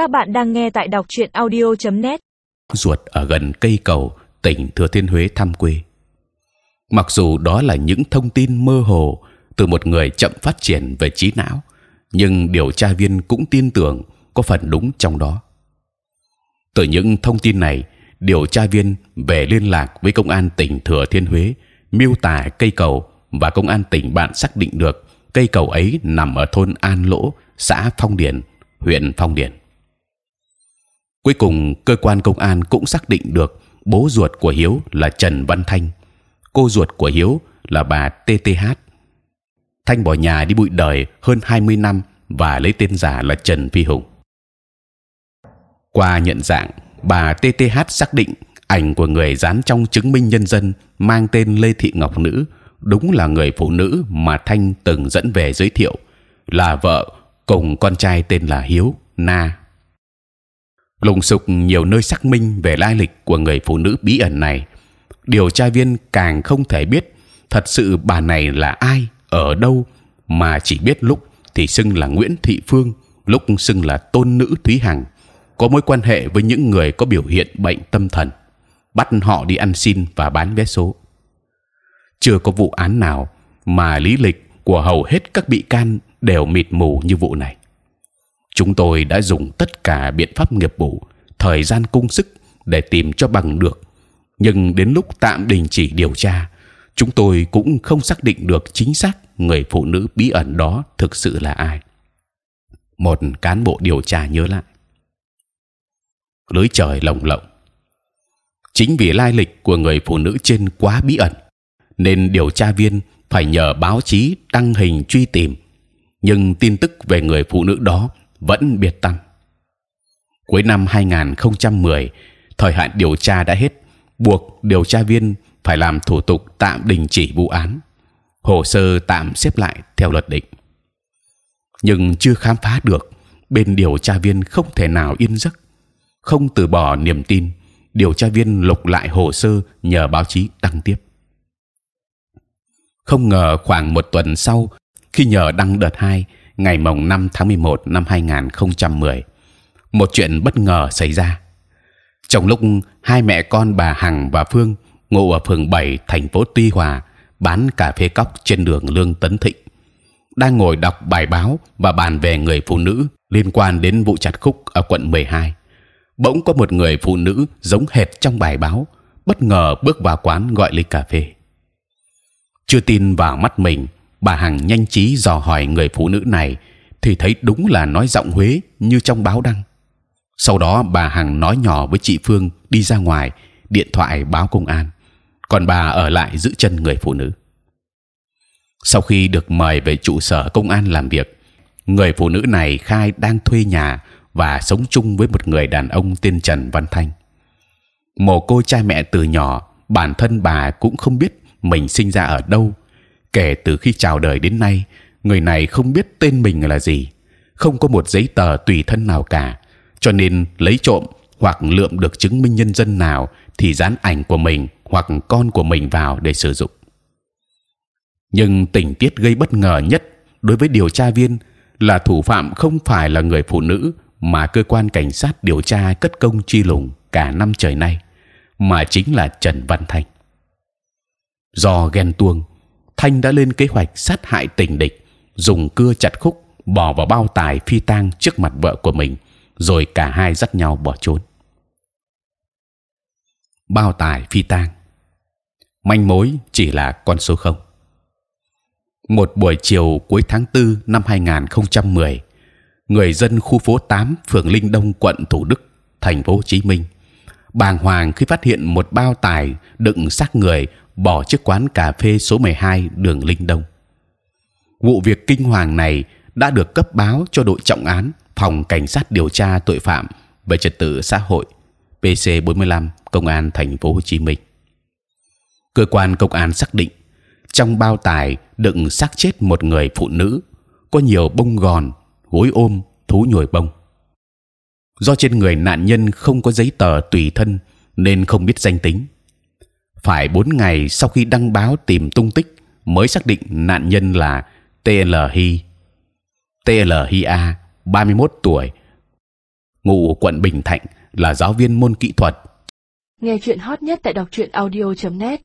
Các bạn đang nghe tại đọc truyện audio.net. ruột ở gần cây cầu tỉnh Thừa Thiên Huế thăm quê. Mặc dù đó là những thông tin mơ hồ từ một người chậm phát triển về trí não, nhưng điều tra viên cũng tin tưởng có phần đúng trong đó. Từ những thông tin này, điều tra viên về liên lạc với công an tỉnh Thừa Thiên Huế miêu tả cây cầu và công an tỉnh bạn xác định được cây cầu ấy nằm ở thôn An Lỗ, xã Phong Điền, huyện Phong Điền. Cuối cùng cơ quan công an cũng xác định được bố ruột của Hiếu là Trần Văn Thanh, cô ruột của Hiếu là bà TTH. Thanh bỏ nhà đi bụi đời hơn 20 năm và lấy tên giả là Trần Phi Hùng. Qua nhận dạng, bà TTH xác định ảnh của người dán trong chứng minh nhân dân mang tên Lê Thị Ngọc Nữ đúng là người phụ nữ mà Thanh từng dẫn về giới thiệu, là vợ cùng con trai tên là Hiếu Na. Lùng sục nhiều nơi xác minh về lai lịch của người phụ nữ bí ẩn này, điều tra viên càng không thể biết thật sự bà này là ai, ở đâu, mà chỉ biết lúc thì xưng là Nguyễn Thị Phương, lúc xưng là tôn nữ Thúy Hằng, có mối quan hệ với những người có biểu hiện bệnh tâm thần, bắt họ đi ăn xin và bán vé số. Chưa có vụ án nào mà lý lịch của hầu hết các bị can đều mịt mù như vụ này. Chúng tôi đã dùng tất cả biện pháp nghiệp vụ, thời gian cung sức để tìm cho bằng được, nhưng đến lúc tạm đình chỉ điều tra, chúng tôi cũng không xác định được chính xác người phụ nữ bí ẩn đó thực sự là ai. Một cán bộ điều tra nhớ lại lưới trời lồng lộng. Chính vì lai lịch của người phụ nữ trên quá bí ẩn, nên điều tra viên phải nhờ báo chí đăng hình truy tìm. Nhưng tin tức về người phụ nữ đó vẫn biệt tâm. Cuối năm 2010, thời hạn điều tra đã hết, buộc điều tra viên phải làm thủ tục tạm đình chỉ vụ án, hồ sơ tạm xếp lại theo luật định. Nhưng chưa khám phá được, bên điều tra viên không thể nào yên giấc không từ bỏ niềm tin điều tra viên lục lại hồ sơ nhờ báo chí đăng tiếp không ngờ khoảng một tuần sau khi nhờ đăng đợt 2 ngày mồng 5 tháng 11 năm 2010 một chuyện bất ngờ xảy ra. Trong lúc hai mẹ con bà Hằng và Phương ngụ ở phường 7 thành phố Tuy Hòa, bán cà phê cóc trên đường Lương Tấn Thịnh, đang ngồi đọc bài báo và bàn về người phụ nữ liên quan đến vụ chặt khúc ở quận 12 bỗng có một người phụ nữ giống hệt trong bài báo, bất ngờ bước vào quán gọi ly cà phê. Chưa tin vào mắt mình bà hằng nhanh trí dò hỏi người phụ nữ này thì thấy đúng là nói giọng huế như trong báo đăng sau đó bà hằng nói nhỏ với chị phương đi ra ngoài điện thoại báo công an còn bà ở lại giữ chân người phụ nữ sau khi được mời về trụ sở công an làm việc người phụ nữ này khai đang thuê nhà và sống chung với một người đàn ông tên Trần Văn Thanh. Mồ côi cha mẹ từ nhỏ, bản thân bà cũng không biết mình sinh ra ở đâu. Kể từ khi chào đời đến nay, người này không biết tên mình là gì, không có một giấy tờ tùy thân nào cả, cho nên lấy trộm hoặc lượm được chứng minh nhân dân nào thì dán ảnh của mình hoặc con của mình vào để sử dụng. Nhưng tình tiết gây bất ngờ nhất đối với điều tra viên là thủ phạm không phải là người phụ nữ mà cơ quan cảnh sát điều tra cất công truy lùng cả năm trời nay, mà chính là Trần Văn Thành. Do ghen tuông, Thanh đã lên kế hoạch sát hại tình địch, dùng cưa chặt khúc bỏ vào bao tài phi tang trước mặt vợ của mình, rồi cả hai dắt nhau bỏ trốn. Bao tài phi tang, manh mối chỉ là con số không. Một buổi chiều cuối tháng 4 năm 2010 người dân khu phố 8 phường Linh Đông quận Thủ Đức thành phố Hồ Chí Minh bàng hoàng khi phát hiện một bao tải đựng xác người bỏ chiếc quán cà phê số 12 đường Linh Đông. Vụ việc kinh hoàng này đã được cấp báo cho đội trọng án, phòng cảnh sát điều tra tội phạm về trật tự xã hội PC 45 công an thành phố Hồ Chí Minh. Cơ quan công an xác định, trong bao tải đựng xác chết một người phụ nữ, có nhiều bông gòn, gối ôm, thú nhồi bông do trên người nạn nhân không có giấy tờ tùy thân nên không biết danh tính phải bốn ngày sau khi đăng báo tìm tung tích mới xác định nạn nhân là TL Hi TL Hi A 31 tuổi, ngụ quận Bình Thạnh, là giáo viên môn kỹ thuật. Nghe chuyện hot nhất tại đọc truyện audio.net